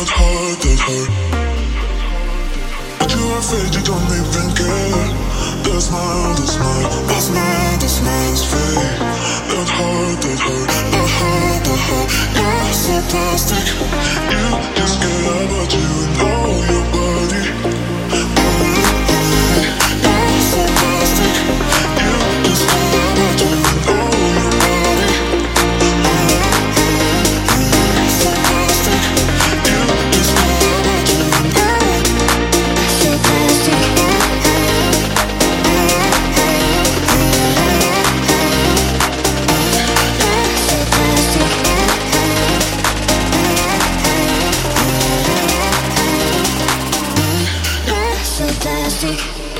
that hard, that hurt. But you're afraid you don't even care. That smile, that smile, that smile, that smile's fake. That hard, that hurt, that hard, that hurt. You're so plastic. fantastic